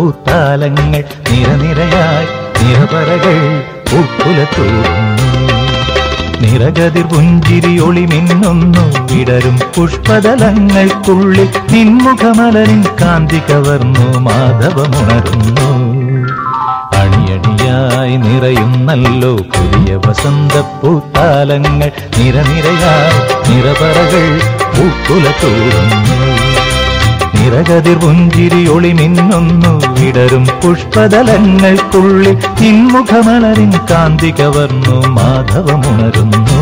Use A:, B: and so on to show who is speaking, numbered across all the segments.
A: പൂത്താലങ്ങൾ നിരനിരയായി നിറപറകൾ പൂക്കുലത്തൂടുന്നു നിറകതിർ പുഞ്ചിരി ഒളി മിന്നുന്നു വിടരും പുഷ്പതലങ്ങൾക്കുള്ളിൽ നിൻമുഖമലരിൻ കാന്തി കവർന്നു മാധവമുണരുന്നു. അണിയണിയായി നിറയുന്നല്ലോ പുതിയ വസന്തപ്പൂത്താലങ്ങൾ നിരനിരയായി നിറപറകൾ പൂക്കുലത്തൂടുന്നു നിറകതിർ പുഞ്ചിരി ഒളി മിന്നുന്നു വിടരും പുഷ്പതലങ്ങൾക്കുള്ളിൽ നിൻമുഖമലരിൻ കാന്തി കവർന്നു മാധവമുണരുന്നു.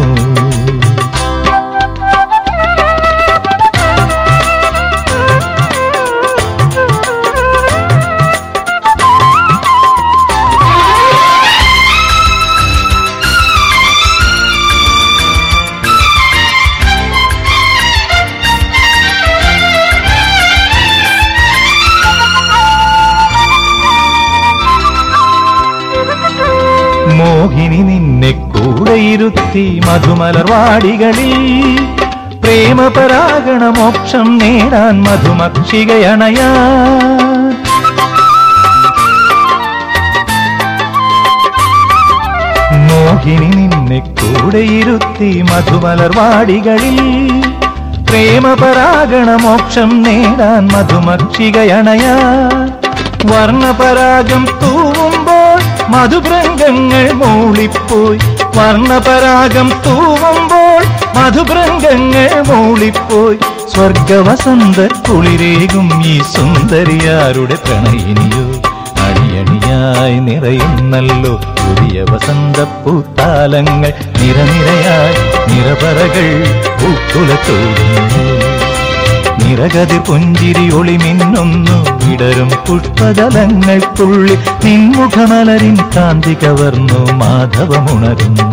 A: മോഹിനി നിന്നെ കൂടെയിരുത്തി മധുമലർവാടികളിൽ പ്രേമപരാഗണ മോക്ഷം നേടാൻ മധുമക്ഷികയണയാ. മോഹിനി നിന്നെ കൂടെയിരുത്തി മധുമലർവാടികളിൽ പ്രേമപരാഗണ മോക്ഷം നേടാൻ മധുമക്ഷികയണയാ. വർണപരാഗം തൂവുമ്പോൾ മധുഭൃംഗങ്ങൾ മൂളിപ്പോയി. വർണപരാഗം തൂവുമ്പോൾ മധുഭൃംഗങ്ങൾ മൂളിപ്പോയി. സ്വർഗവസന്ത കുളിരേകും ഈ സുന്ദരിയാരുടെ പ്രണയിനിയോ? അണിയണിയായി നിറയുന്നല്ലോ പുതിയ വസന്ത പൂത്താലങ്ങൾ നിരനിരയായി നിറപറകൾ പൂക്കുലത്തോടുന്നു നിറകതി പുഞ്ചിരി ഒളി മിന്നുന്നു ഇടരും വിടരും പുള്ളി നിൻമുഖമലരിൻ കാന്തി കവർന്നു മാധവമുണരുന്നു.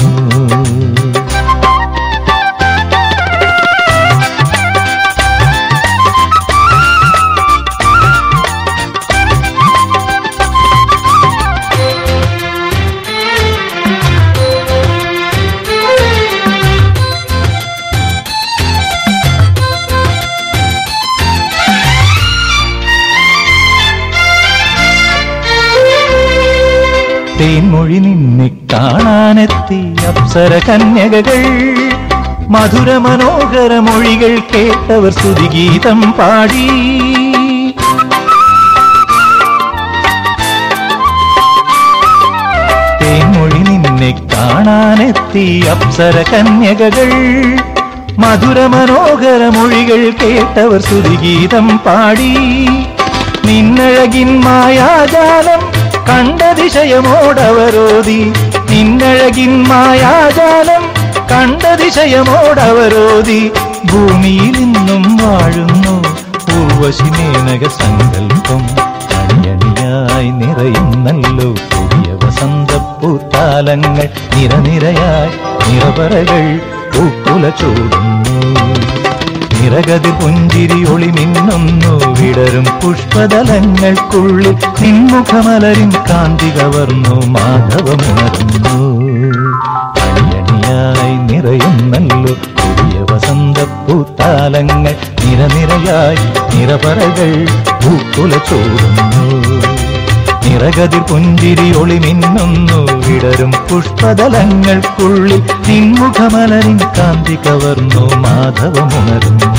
A: തേൻമൊഴി നിന്നെ കാണാനെത്തി അപ്സര കന്യകകൾ. മധുര മനോഹര മൊഴികൾ കേട്ടവർ സ്തുതിഗീതം പാടി. തേൻമൊഴി നിന്നെ കാണാനെത്തി അപ്സര കന്യകകൾ. മധുര മനോഹര മൊഴികൾ കേട്ടവർ സ്തുതിഗീതം പാടി. നിന്നഴകിൻ മായാജാലം കണ്ടതിശയമോടവരോതി നിന്നഴകിൻ മായാജാലം കണ്ടതിശയമോടവരോതി ഭൂമിയിൽ നിന്നും വാഴുന്നു പൂർവശിമേനക സങ്കല്പം അണിയണിയായി നിറയുന്നല്ലോ പുതിയ വസന്തപ്പൂത്താലങ്ങൾ നിരനിരയായി നിറപറകൾ പൂക്കുല ചൂടുന്നു നിറകതി പുഞ്ചിരി ഒളി മിന്നുന്നു. വിടരും പുഷ്പതലങ്ങൾക്കുള്ളിൽ നിൻമുഖമലരും കാന്തി കവർന്നു മാധവമുണർന്നു. അണിയണിയായി നിറയുന്നല്ലോ. പുതിയ വസന്തപ്പൂത്താലങ്ങൾ നിരനിരയായി നിറപറകൾ പൂക്കുല ചൂടുന്നു നിറകതിർ പുഞ്ചിരി ഒളി മിന്നുന്നു. വിടരും പുഷ്പതലങ്ങൾക്കുള്ളിൽ നിൻമുഖമലരിൻ കാന്തി കവർന്നു. മാധവമുണർന്നു